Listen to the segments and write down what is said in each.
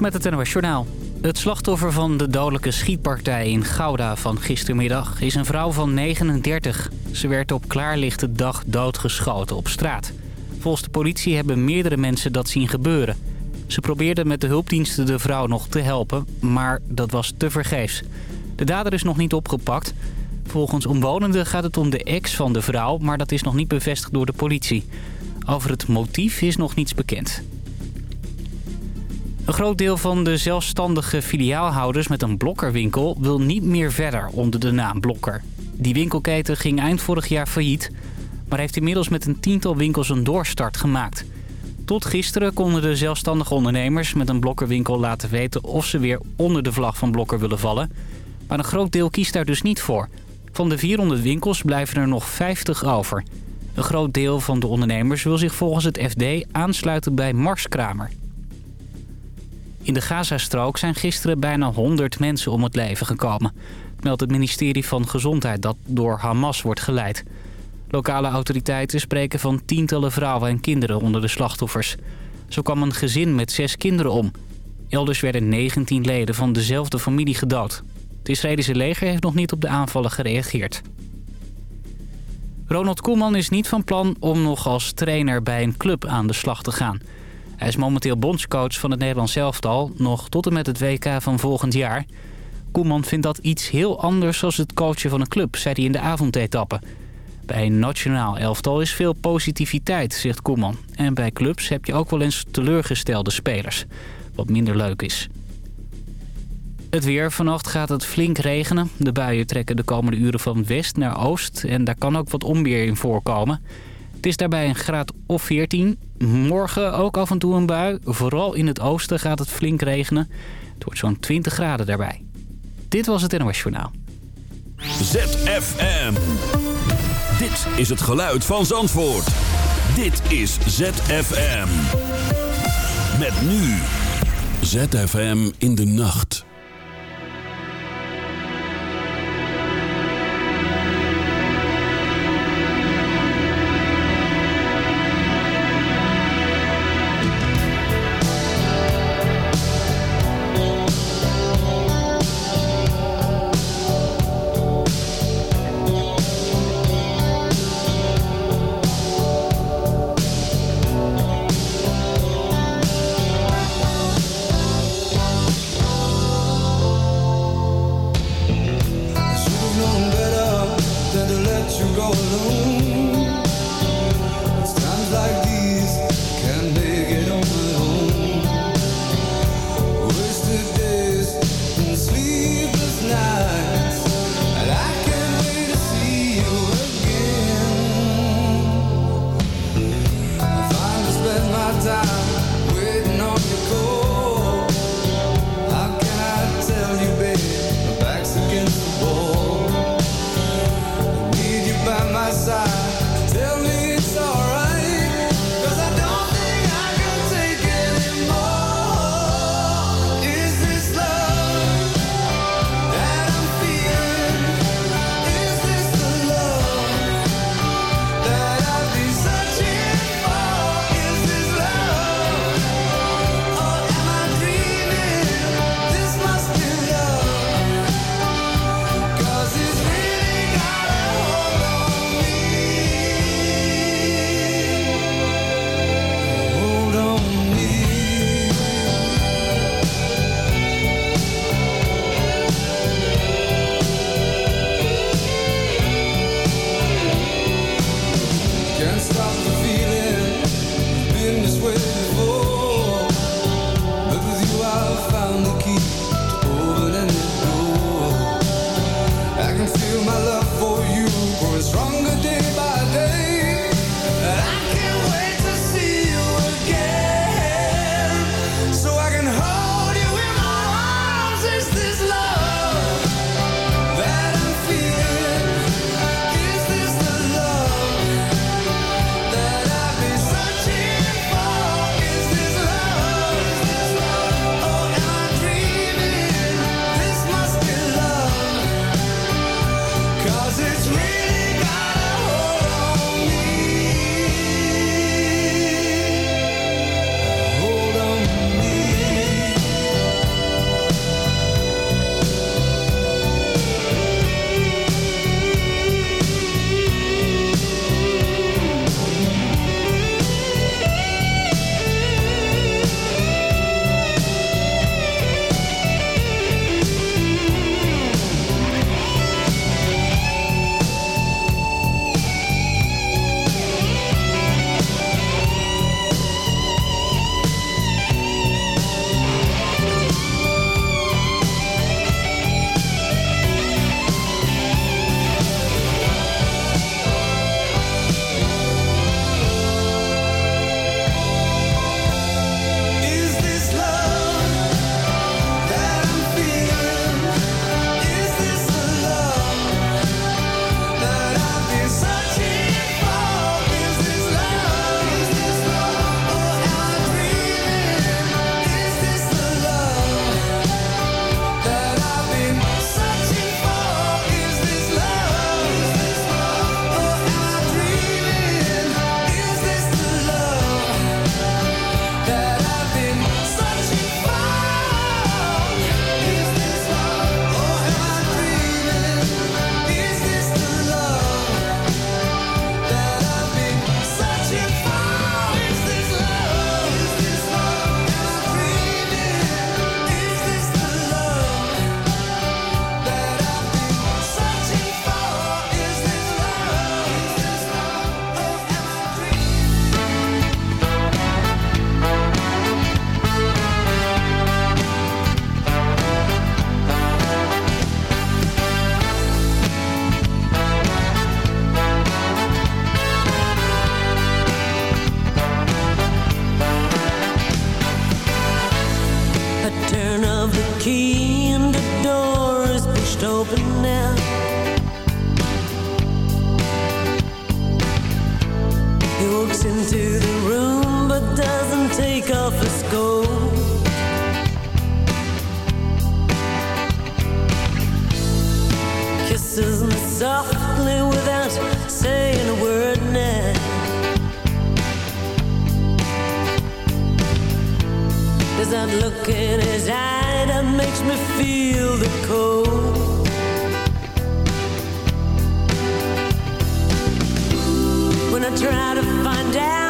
met het NOS Journaal. Het slachtoffer van de dodelijke schietpartij in Gouda van gistermiddag is een vrouw van 39. Ze werd op klaarlichte dag doodgeschoten op straat. Volgens de politie hebben meerdere mensen dat zien gebeuren. Ze probeerden met de hulpdiensten de vrouw nog te helpen, maar dat was tevergeefs. De dader is nog niet opgepakt. Volgens omwonenden gaat het om de ex van de vrouw, maar dat is nog niet bevestigd door de politie. Over het motief is nog niets bekend. Een groot deel van de zelfstandige filiaalhouders met een blokkerwinkel wil niet meer verder onder de naam Blokker. Die winkelketen ging eind vorig jaar failliet, maar heeft inmiddels met een tiental winkels een doorstart gemaakt. Tot gisteren konden de zelfstandige ondernemers met een blokkerwinkel laten weten of ze weer onder de vlag van Blokker willen vallen. Maar een groot deel kiest daar dus niet voor. Van de 400 winkels blijven er nog 50 over. Een groot deel van de ondernemers wil zich volgens het FD aansluiten bij Marskramer. In de Gazastrook zijn gisteren bijna 100 mensen om het leven gekomen. meldt het ministerie van Gezondheid dat door Hamas wordt geleid. Lokale autoriteiten spreken van tientallen vrouwen en kinderen onder de slachtoffers. Zo kwam een gezin met zes kinderen om. Elders werden 19 leden van dezelfde familie gedood. Het Israëlische leger heeft nog niet op de aanvallen gereageerd. Ronald Koeman is niet van plan om nog als trainer bij een club aan de slag te gaan... Hij is momenteel bondscoach van het Nederlands elftal, nog tot en met het WK van volgend jaar. Koeman vindt dat iets heel anders als het coachen van een club, zei hij in de avondetappe. Bij een nationaal elftal is veel positiviteit, zegt Koeman. En bij clubs heb je ook wel eens teleurgestelde spelers, wat minder leuk is. Het weer. Vannacht gaat het flink regenen. De buien trekken de komende uren van west naar oost en daar kan ook wat onweer in voorkomen. Het is daarbij een graad of 14. Morgen ook af en toe een bui. Vooral in het oosten gaat het flink regenen. Het wordt zo'n 20 graden daarbij. Dit was het NOS Journaal. ZFM. Dit is het geluid van Zandvoort. Dit is ZFM. Met nu. ZFM in de nacht. me feel the cold. When I try to find out.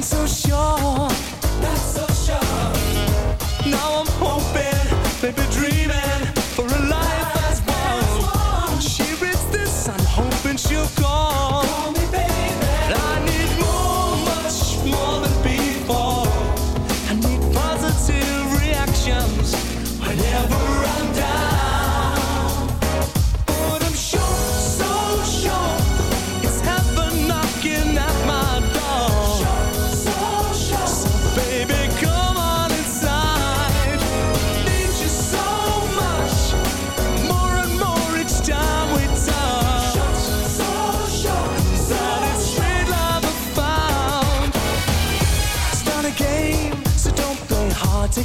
I'm so sure.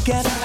together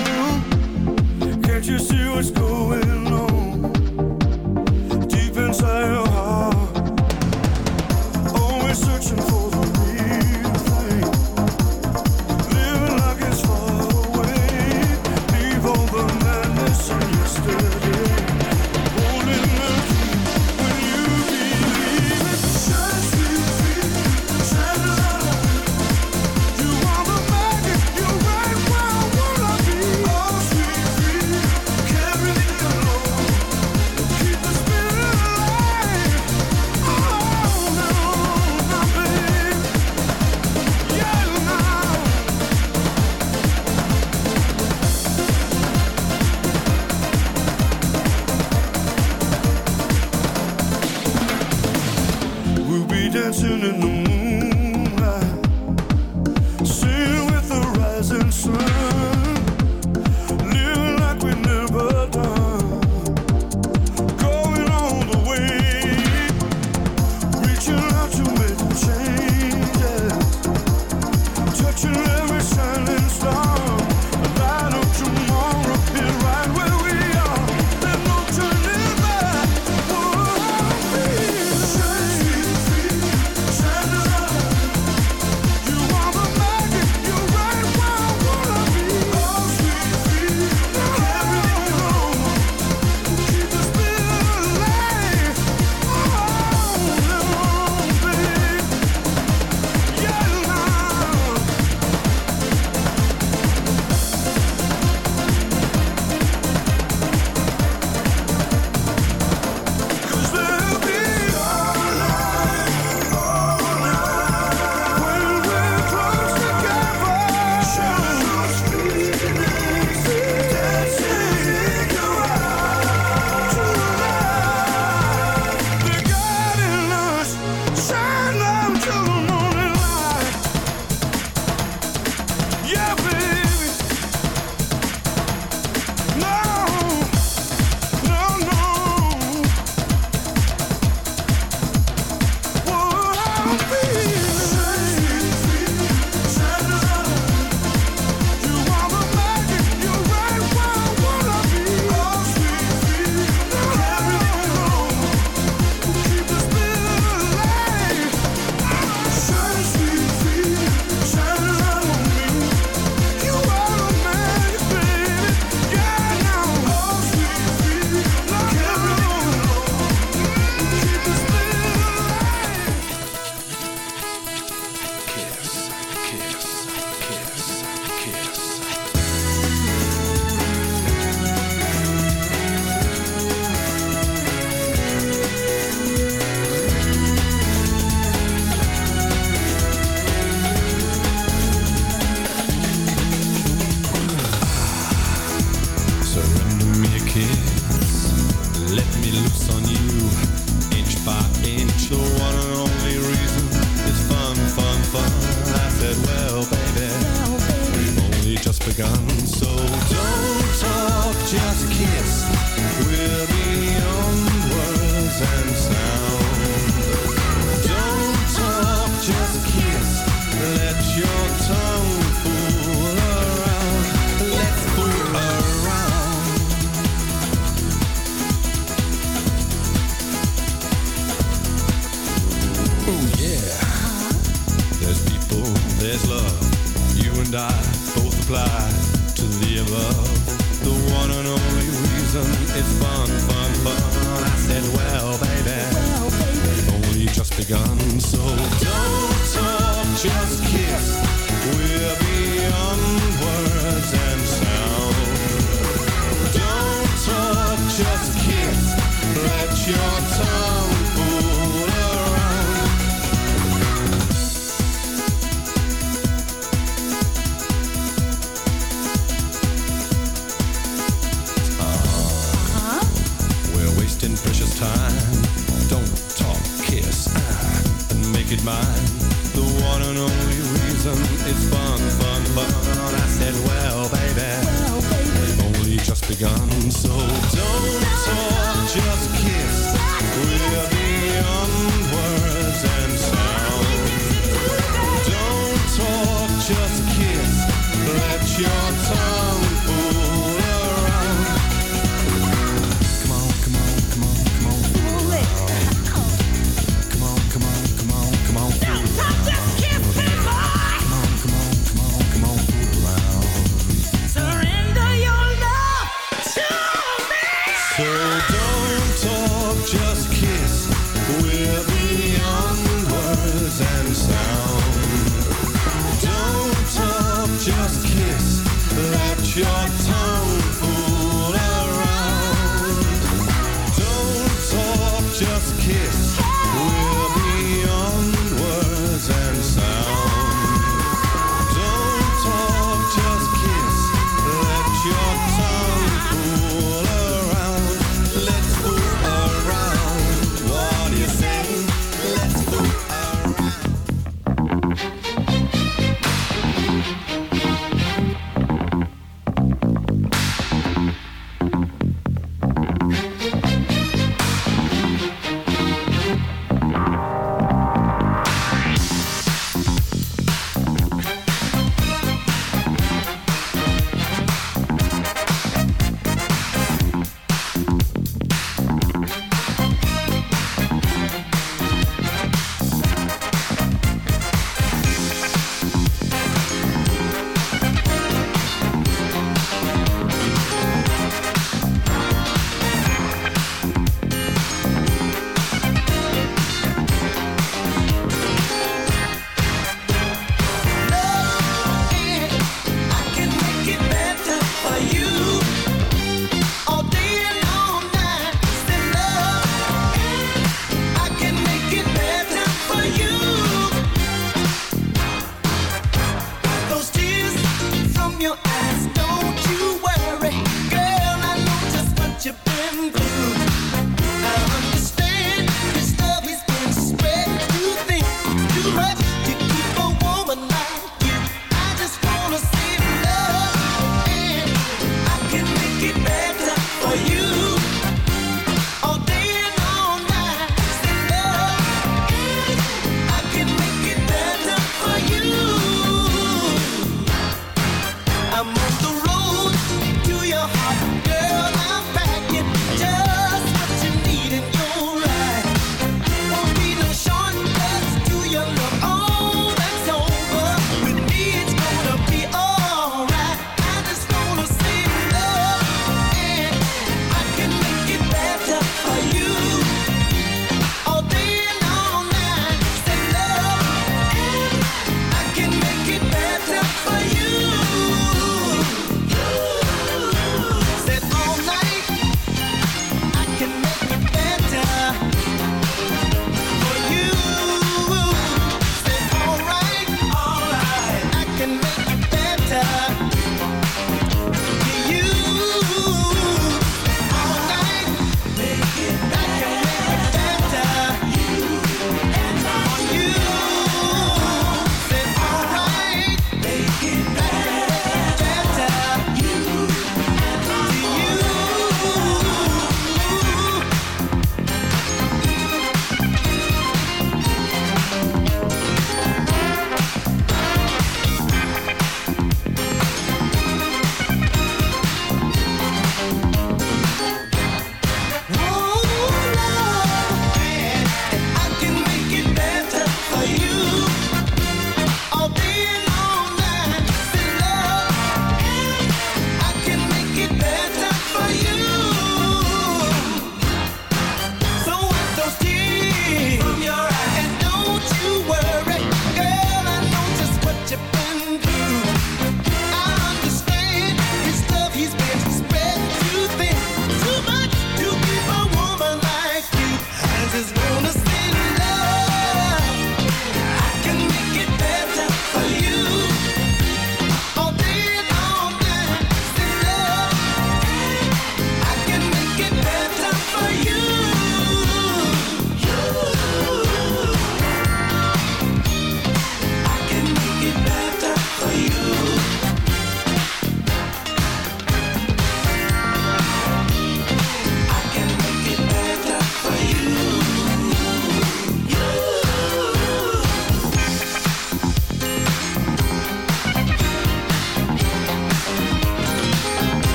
your tongue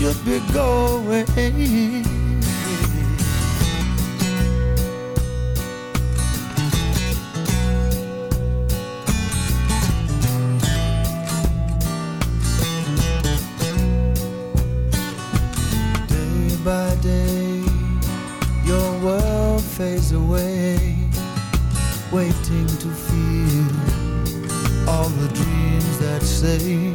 should be going. Day by day, your world fades away, waiting to feel all the dreams that say,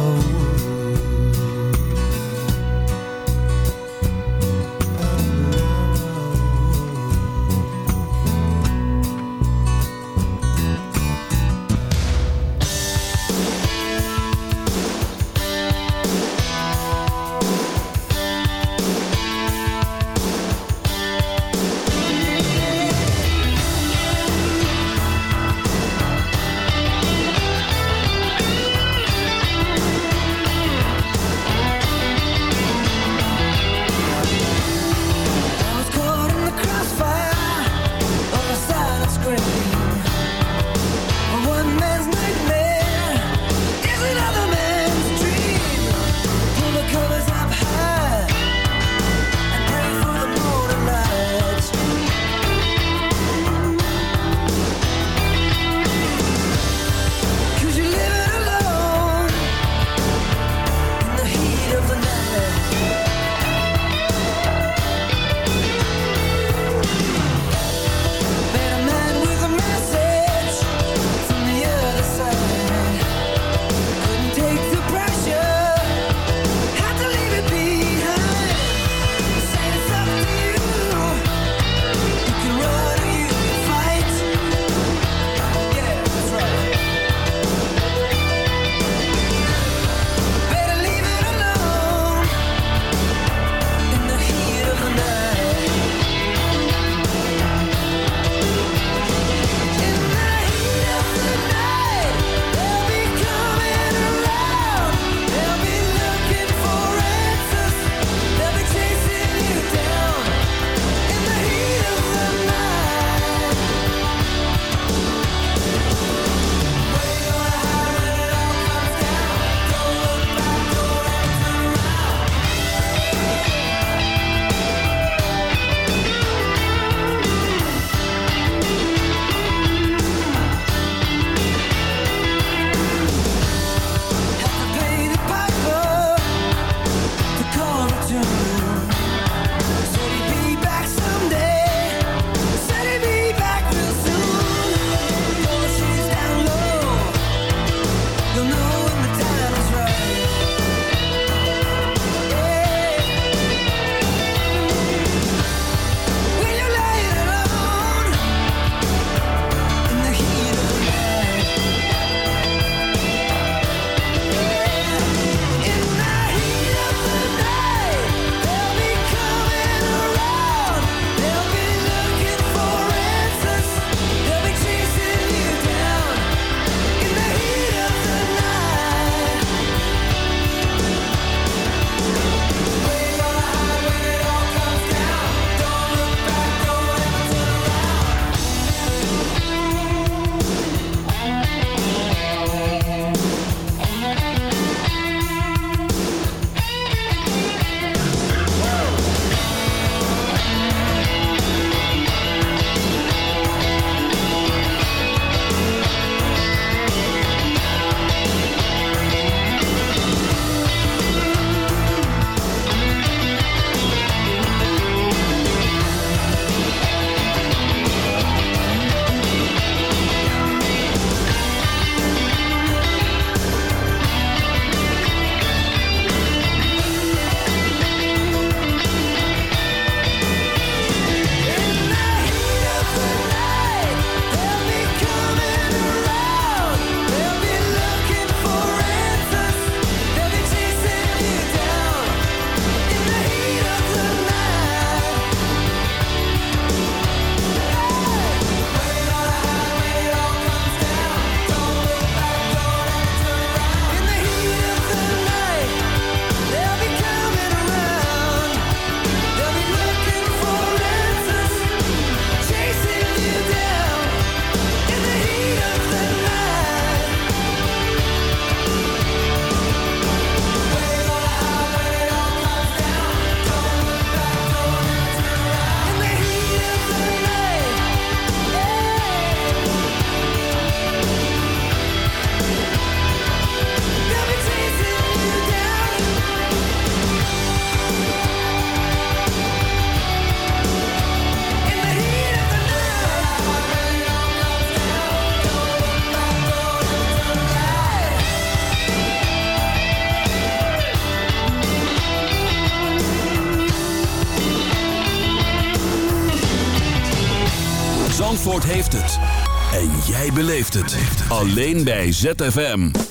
Alleen bij ZFM.